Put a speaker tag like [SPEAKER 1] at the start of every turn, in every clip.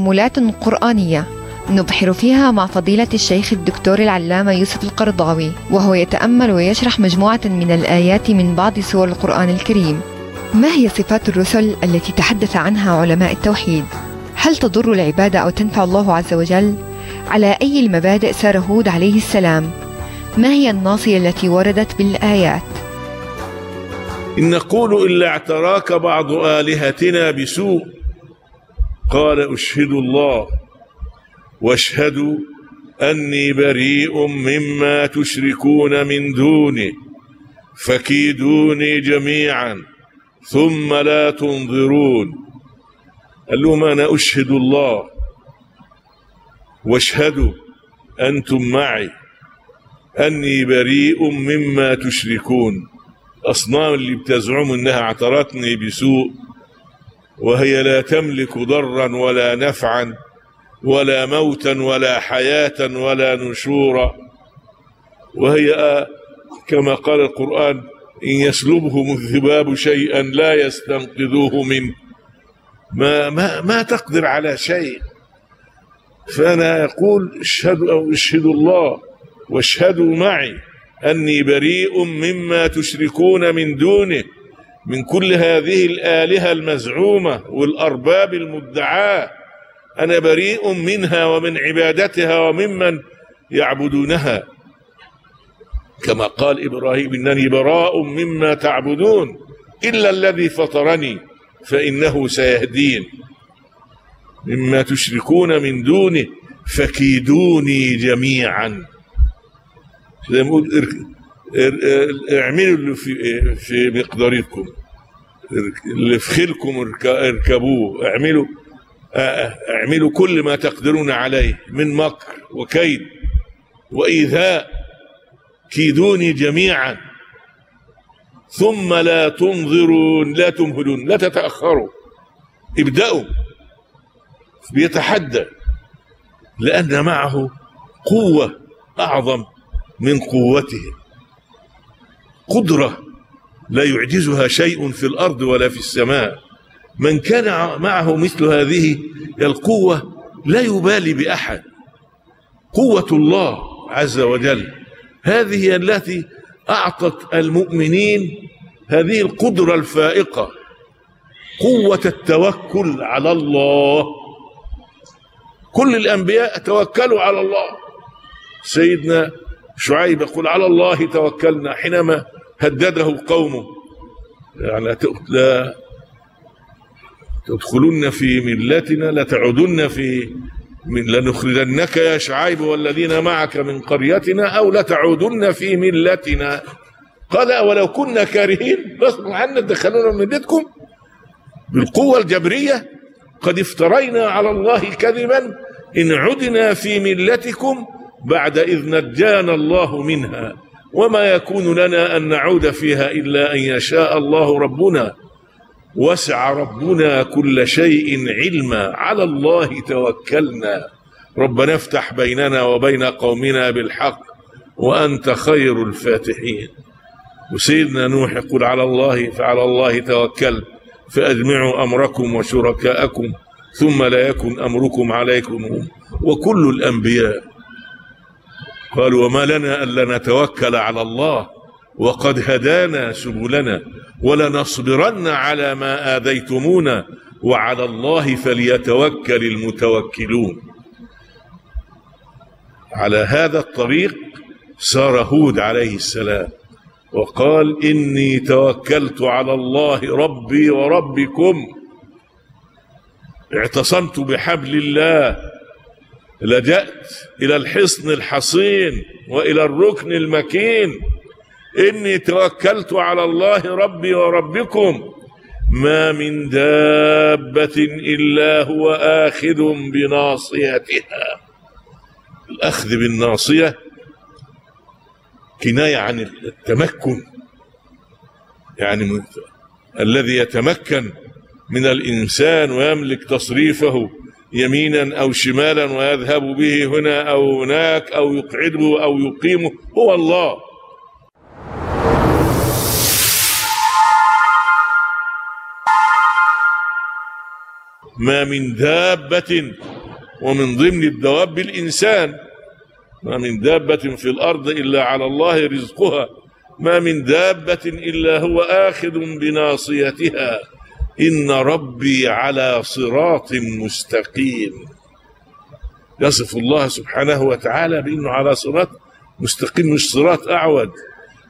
[SPEAKER 1] تأملات قرآنية نبحر فيها مع فضيلة الشيخ الدكتور العلامة يوسف القرضاوي وهو يتأمل ويشرح مجموعة من الآيات من بعض سور القرآن الكريم ما هي صفات الرسل التي تحدث عنها علماء التوحيد؟ هل تضر العبادة أو تنفع الله عز وجل؟ على أي المبادئ سار هود عليه السلام؟ ما هي الناصية التي وردت بالآيات؟
[SPEAKER 2] إن نقول إلا اعتراك بعض آلهتنا بسوء قال أشهد الله واشهدوا أني بريء مما تشركون من دونه فكيدوني جميعا ثم لا تنظرون. قال لهم أنا أشهد الله واشهدوا أنتم معي. أني بريء مما تشركون. أصنام اللي بتزعم أنها اعترتني بسوء. وهي لا تملك ضرا ولا نفعا ولا موتا ولا حياة ولا نشورا. وهي كما قال القرآن إن يسلبهم الذباب شيئا لا يستنقذوه منه. ما, ما, ما تقدر على شيء. فأنا أقول اشهدوا أو اشهدوا الله واشهدوا معي أني بريء مما تشركون من دونه. من كل هذه الآلهة المزعومة والأرباب المدعاة أنا بريء منها ومن عبادتها وممن يعبدونها. كما قال إبراهيم إنني براء مما تعبدون إلا الذي فطرني فإنه سيهدين. مما تشركون من دونه فكيدوني جميعا. زي ما اعملوا اللي في في مقداركم. اللي في خيلكم اركبوه. اعملوا اعملوا كل ما تقدرون عليه من مكر وكيد وإيذاء. كيدوني جميعا. ثم لا تنظرون لا تمهلون لا تتأخروا. ابدأوا. بيتحدى. لأن معه قوة أعظم من قوته. قدرة لا يعجزها شيء في الأرض ولا في السماء. من كان معه مثل هذه القوة لا يبالي بأحد. قوة الله عز وجل. هذه التي أعطت المؤمنين هذه القدرة الفائقة. قوة التوكل على الله. كل الأنبياء توكلوا على الله. سيدنا شعيب يقول على الله توكلنا حينما هدده قومه. يعني لا تدخلن في ملتنا لتعودن في من لنخرجنك يا شعيب والذين معك من قريتنا أو لتعودن في ملتنا. قال ولو كنا كارهين؟ غصب عنا تدخلونا من ملتكم بالقوة الجبرية؟ قد افترينا على الله كذبا. إن عدنا في ملتكم بعد إذ نجانا الله منها. وما يكون لنا أن نعود فيها إلا أن يشاء الله ربنا. وسع ربنا كل شيء علما. على الله توكلنا. ربنا افتح بيننا وبين قومنا بالحق وأنت خير الفاتحين. وسيدنا نوح يقول على الله فعلى الله توكل فأجمعوا أمركم وشركاءكم ثم لا يكن أمركم عليكم. وكل الأنبياء قالوا وما لنا ألا نتوكل على الله وقد هدانا سبلنا ولنصبرن على ما آذيتمونا وعلى الله فليتوكل المتوكلون. على هذا الطريق سار هود عليه السلام وقال إني توكلت على الله ربي وربكم اعتصمت بحبل الله لجأت إلى الحصن الحصين وإلى الركن المكين. إني توكلت على الله ربي وربكم. ما من دابة إلا هو آخذ بناصيتها. الأخذ بالناصية كناية عن التمكن. يعني الذي يتمكن من الإنسان ويملك تصريفه. يمينا أو شمالا ويذهب به هنا أو هناك أو يقعده أو يقيمه. هو الله. ما من دابة ومن ضمن الدواب الإنسان. ما من دابة في الأرض إلا على الله رزقها. ما من دابة إلا هو آخذ بناصيتها. إن ربي على صراط مستقيم. يصف الله سبحانه وتعالى بأنه على صراط مستقيم مش صراط أعوج.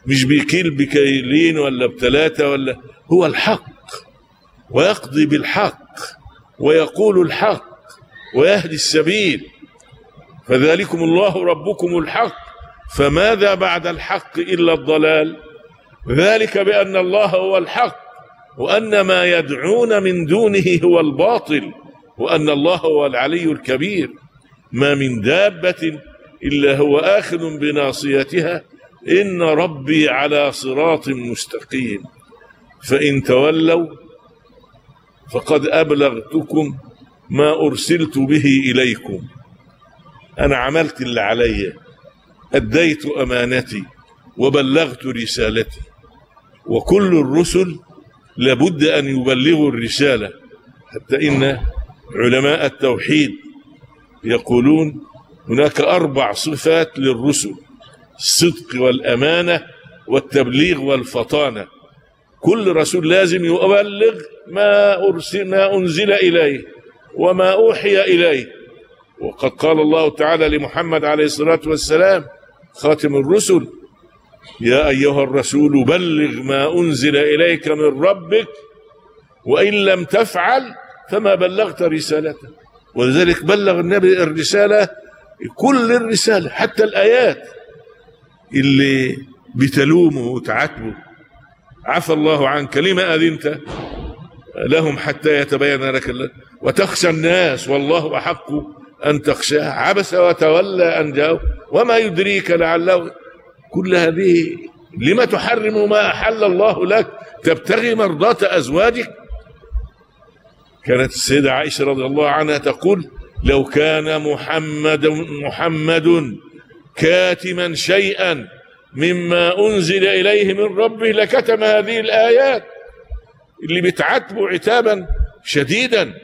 [SPEAKER 2] مش بكيل بكيلين ولا بثلاثة ولا هو الحق ويقضي بالحق ويقول الحق ويهدي السبيل. فذلكم الله ربكم الحق. فماذا بعد الحق إلا الضلال؟ ذلك بأن الله هو الحق. وأن ما يدعون من دونه هو الباطل وأن الله هو العلي الكبير. ما من دابة إلا هو آخذ بناصيتها إن ربي على صراط مستقيم. فإن تولوا فقد أبلغتكم ما أرسلت به إليكم. أنا عملت اللي علي أديت أمانتي وبلغت رسالتي. وكل الرسل لابد أن يبلغوا الرسالة حتى إن علماء التوحيد يقولون هناك أربع صفات للرسل الصدق والأمانة والتبليغ والفطانة. كل رسول لازم يبلغ ما أرسل ما أنزل إليه وما أوحي إليه. وقد قال الله تعالى لمحمد عليه الصلاة والسلام خاتم الرسل يا أيها الرسول بلغ ما أنزل إليك من ربك وإن لم تفعل فما بلغت رسالته. ولذلك بلغ النبي الرسالة كل الرسالة حتى الآيات اللي بتلومه وتعاتبه. عفى الله عنك لما أذنت؟ لهم حتى يتبين لك الله وتخشى الناس والله أحق أن تخشاه. عبس وتولى أن جاءه وما يدريك لعله كل هذه لما تحرم ما أحل الله لك تبتغي مرضاة أزواجك؟ كانت السيدة عائشة رضي الله عنها تقول لو كان محمد محمد كاتما شيئا مما أنزل إليه من ربه لكتم هذه الآيات اللي بتعاتبه عتابا شديدا.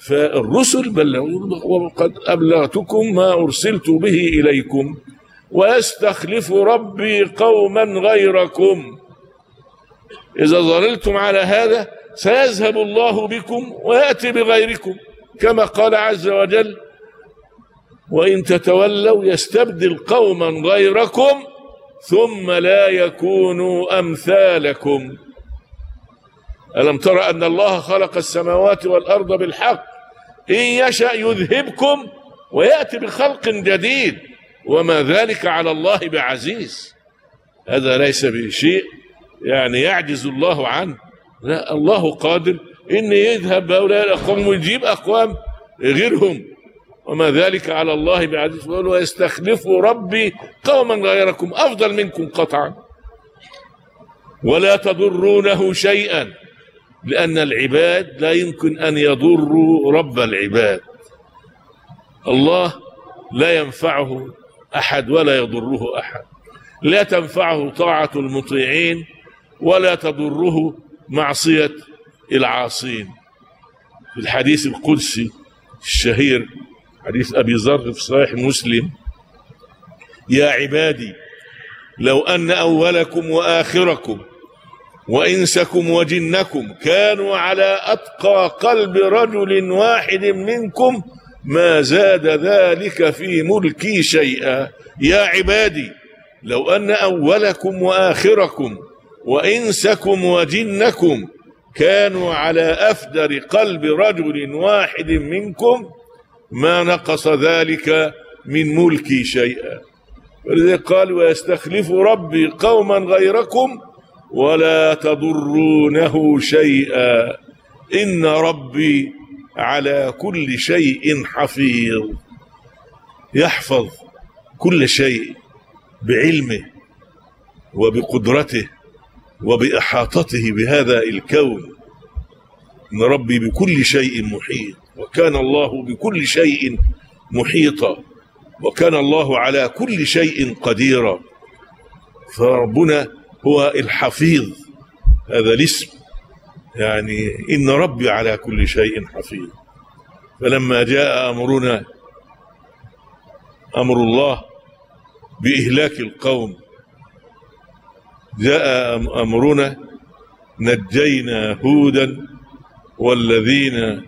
[SPEAKER 2] فالرسل بلغوا وقد أبلغتكم ما أرسلت به إليكم. ويستخلف ربي قوما غيركم. إذا ظللتم على هذا سيذهب الله بكم ويأتي بغيركم كما قال عز وجل وإن تتولوا يستبدل قوما غيركم ثم لا يكونوا أمثالكم. ألم ترى أن الله خلق السماوات والأرض بالحق؟ إن يشأ يذهبكم ويأتي بخلق جديد. وما ذلك على الله بعزيز. هذا ليس بشيء يعني يعجز الله عنه. لا الله قادر. إن يذهب هؤلاء الأقوام ويجيب أقوام غيرهم. وما ذلك على الله بعزيز. ويستخلف ربي قوما غيركم أفضل منكم قطعا. ولا تضرونه شيئا لأن العباد لا يمكن أن يضروا رب العباد. الله لا ينفعه أحد ولا يضره أحد. لا تنفعه طاعة المطيعين ولا تضره معصية العاصين. في الحديث القدسي الشهير حديث أبي ذر في صحيح مسلم يا عبادي لو أن أولكم وآخركم وإنسكم وجنكم كانوا على أتقى قلب رجل واحد منكم ما زاد ذلك في ملكي شيئا. يا عبادي لو أن أولكم وآخركم وإنسكم وجنكم كانوا على أفدر قلب رجل واحد منكم ما نقص ذلك من ملكي شيئا. ولذلك قال ويستخلف ربي قوما غيركم ولا تضرونه شيئا. إن ربي على كل شيء حفيظ. يحفظ كل شيء بعلمه وبقدرته وبإحاطته بهذا الكون. إن ربي بكل شيء محيط وكان الله بكل شيء محيطا وكان الله على كل شيء قديرا. فربنا هو الحفيظ هذا الاسم. يعني إن ربي على كل شيء حفيظ. فلما جاء أمرنا أمر الله بإهلاك القوم جاء أمرنا نجينا هودا والذين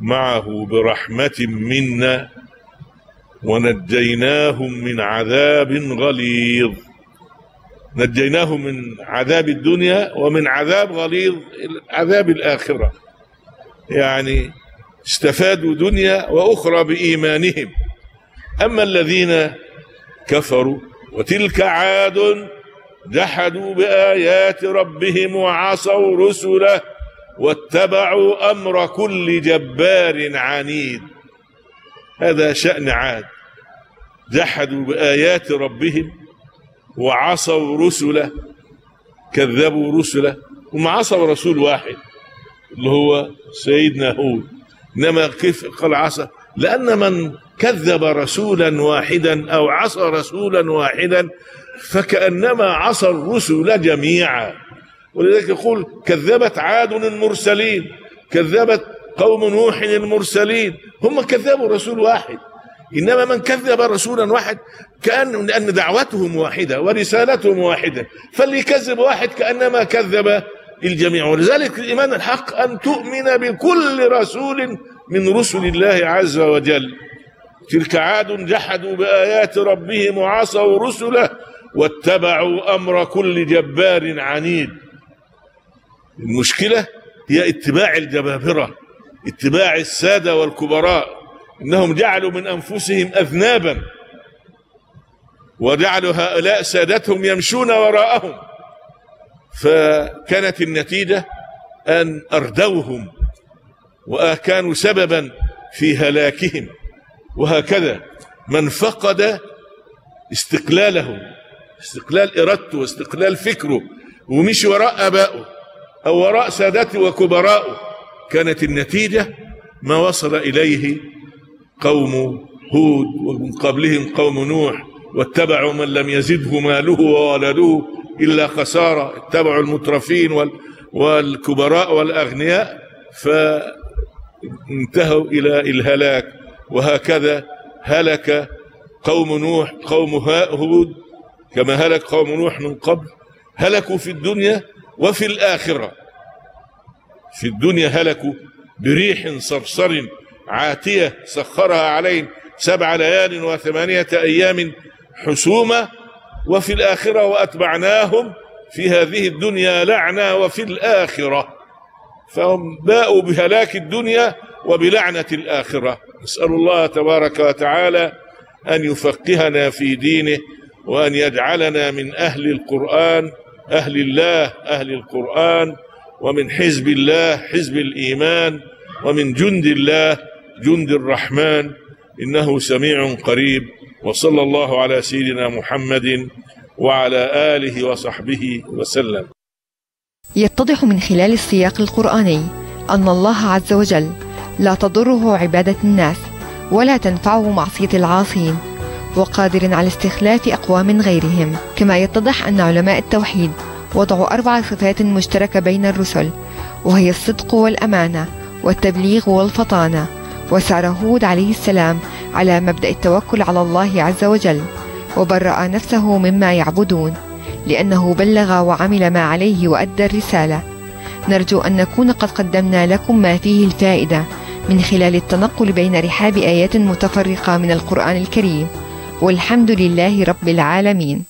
[SPEAKER 2] معه برحمة منا ونجيناهم من عذاب غليظ. نجيناهم من عذاب الدنيا ومن عذاب غليظ عذاب الآخرة. يعني استفادوا دنيا وأخرى بإيمانهم. أما الذين كفروا وتلك عاد جحدوا بآيات ربهم وعصوا رسله واتبعوا أمر كل جبار عنيد. هذا شأن عاد. جحدوا بآيات ربهم وعصوا رسله كذبوا رسله هم عصوا رسول واحد اللي هو سيدنا هود. إنما كيف قال عصى لأن من كذب رسولا واحدا أو عصى رسولا واحدا فكأنما عصى الرسل جميعا. ولذلك يقول كذبت عاد المرسلين كذبت قوم نوح المرسلين هم كذبوا رسول واحد. إنما من كذب رسولا واحد كان لأن دعوتهم واحدة ورسالتهم واحدة. فاللي يكذب واحد كأنما كذب الجميع ولذلك الإيمان الحق أن تؤمن بكل رسول من رسل الله عز وجل. تلك عاد جحدوا بآيات ربهم وعصوا رسله واتبعوا أمر كل جبار عنيد. المشكلة هي اتباع الجبابرة اتباع السادة والكبراء. إنهم جعلوا من أنفسهم اذنابا وجعلوا هؤلاء سادتهم يمشون وراءهم. فكانت النتيجة أن أردوهم وكانوا سببا في هلاكهم. وهكذا من فقد استقلاله استقلال إرادته واستقلال فكره ومشي وراء آبائه أو وراء سادته وكبرائه كانت النتيجة ما وصل إليه قوم هود ومن قبلهم قوم نوح واتبعوا من لم يزده ماله وولده إلا خسارة اتبعوا المترفين وال والكبراء والأغنياء فانتهوا إلى الهلاك. وهكذا هلك قوم نوح قوم هود كما هلك قوم نوح من قبل هلكوا في الدنيا وفي الآخرة. في الدنيا هلكوا بريح صرصر عاتية سخرها عليهم سبع ليال وثمانية أيام حسومة وفي الآخرة وأتبعناهم في هذه الدنيا لعنة وفي الآخرة. فهم باءوا بهلاك الدنيا وبلعنة الآخرة. نسأل الله تبارك وتعالى أن يفقهنا في دينه وأن يجعلنا من أهل القرآن أهل الله أهل القرآن ومن حزب الله حزب الإيمان ومن جند الله جند الرحمن إنه سميع قريب وصلى الله على سيدنا محمد وعلى آله وصحبه وسلم.
[SPEAKER 1] يتضح من خلال السياق القرآني أن الله عز وجل لا تضره عبادة الناس ولا تنفعه معصية العاصين وقادر على استخلاف أقوام غيرهم. كما يتضح أن علماء التوحيد وضعوا أربع صفات مشتركة بين الرسل وهي الصدق والأمانة والتبليغ والفطانة. وسار هود عليه السلام على مبدأ التوكل على الله عز وجل وبرأ نفسه مما يعبدون لأنه بلغ وعمل ما عليه وأدى الرسالة. نرجو أن نكون قد قدمنا لكم ما فيه الفائدة من خلال التنقل بين رحاب آيات متفرقة من القرآن الكريم. والحمد لله رب العالمين.